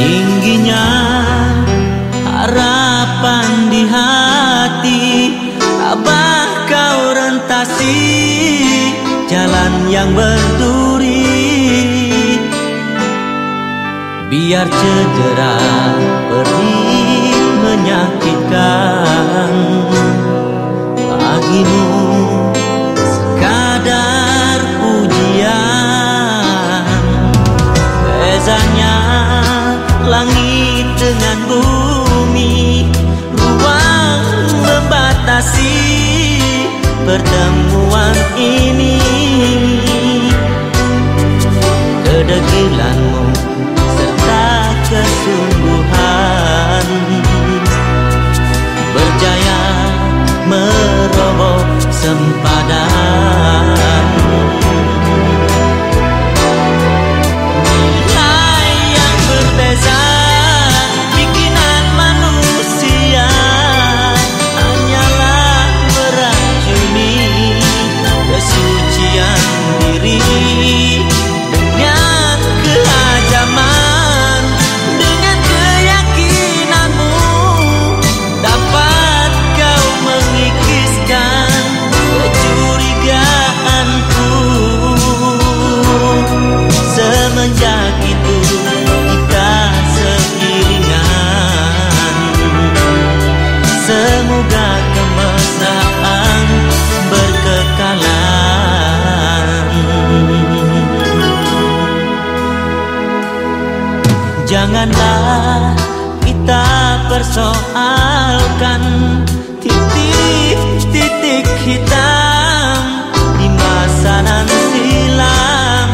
tingginya harapan di hati Abah kau rentasi jalan yang berduri. Biar cedera berdiri. Langit dengan bumi Ruang membatasi pertemuan ini. Kedegilanmu serta kesungguhan Berjaya meroboh sempadan Janganlah kita persoalkan titik-titik hitam di masa nan silam.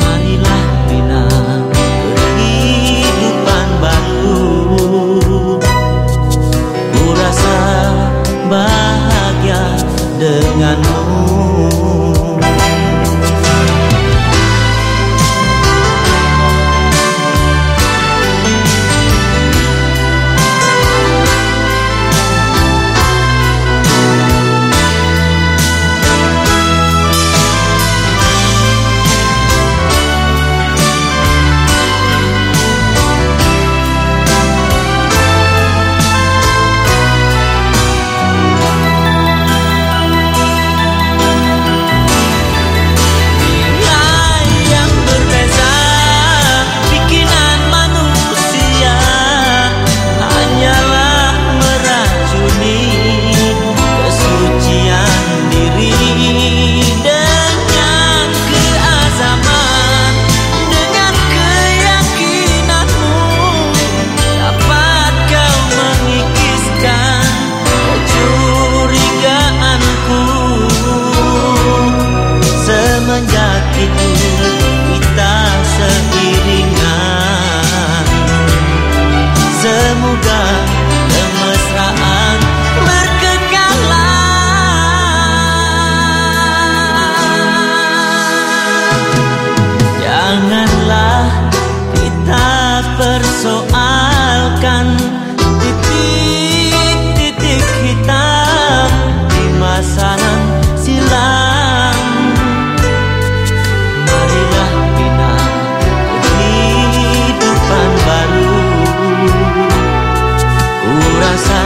Marilah bina kehidupan baru. Ku rasa bahagia denganmu soalkan titik-titik hitam di masa nan silam. Marilah bina kehidupan baru. Ku rasa.